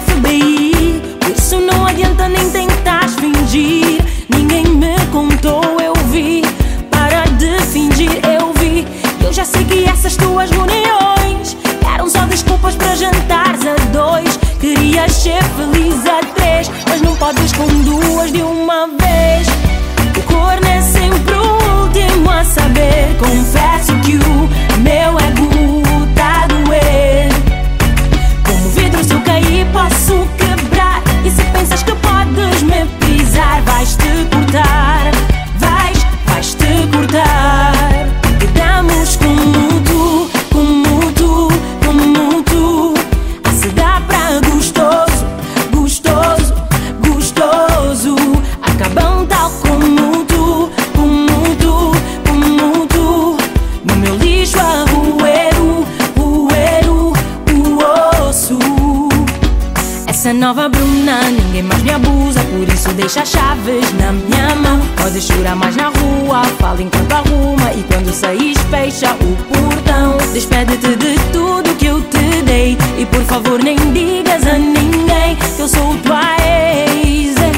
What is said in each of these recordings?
FBI. Por isso não adianta nem tentar fingir. Ninguém me contou, eu vi. Para de fingir, eu vi. Eu já sei que essas tuas reuniões eram só desculpas para jantares a dois. Querias ser feliz a três, mas não podes com duas de uma nova Bruna, ninguém mais me abusa, por isso deixa chaves na minha mão. Podes chorar mais na rua, fala enquanto arruma e quando saís fecha o portão. Despede-te de tudo que eu te dei e por favor nem digas a ninguém que eu sou tua ex, é,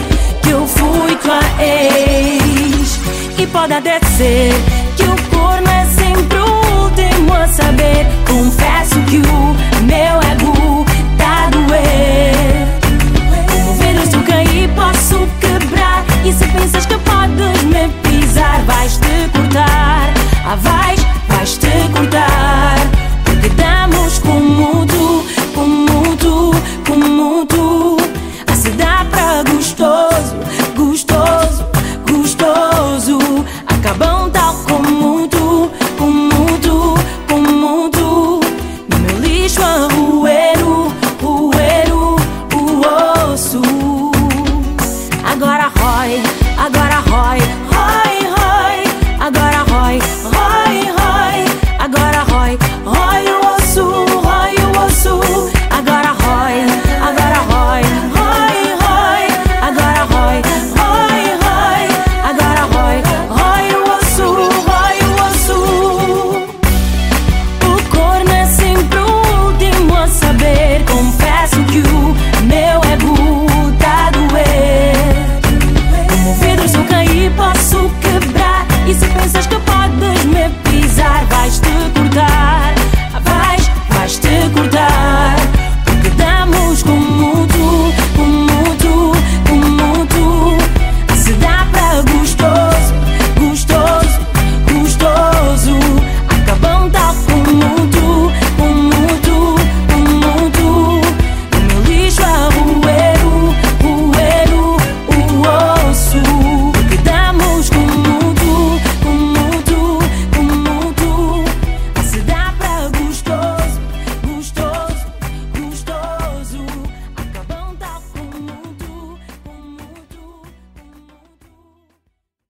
que eu fui tua ex. E pode até ser que o corno é sempre o último a saber. Confesso que o meu ego Lá vais, vais te cortar. Porque damos como tu, como tu, como tu. Assim A se dá pra gostoso, gostoso, gostoso. Acabam tal como tu, como tu, como tu. No meu lixo arrueiro, rueiro, o osso. Agora rói, agora rói.